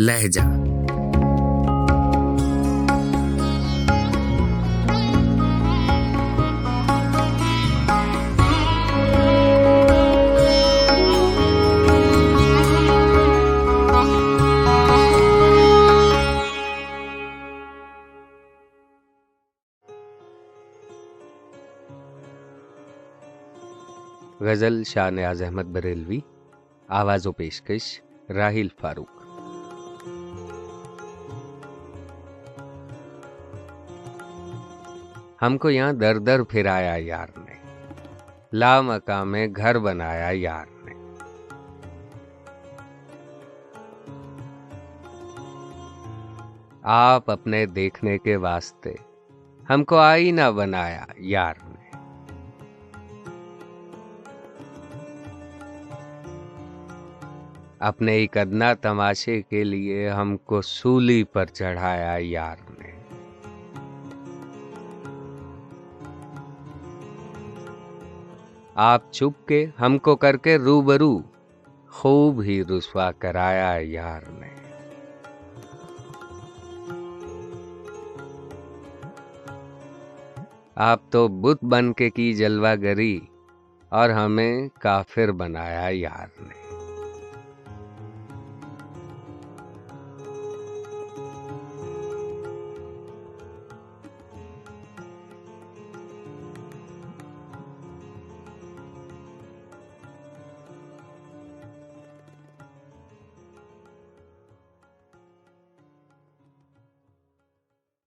لہجہ۔ غزل شاہ نیاز احمد بریلوی آواز و پیشکش راہیل فاروق۔ ہم کو یہاں در در پھرایا یار نے۔ لا مقام میں گھر بنایا یار نے۔ آپ اپنے دیکھنے کے واسطے ہم کو آئی نہ بنایا یار نے۔ اپنے ایک ادنا تماشے کے لیے ہم کو سولی پر چڑھایا یار نے۔ آپ چھپ کے ہم کو کر کے روبرو۔ خوب ہی رسوا کرایا یار نے۔ آپ تو بت بن کے کی جلوہ گری اور ہمیں کافر بنایا یار نے۔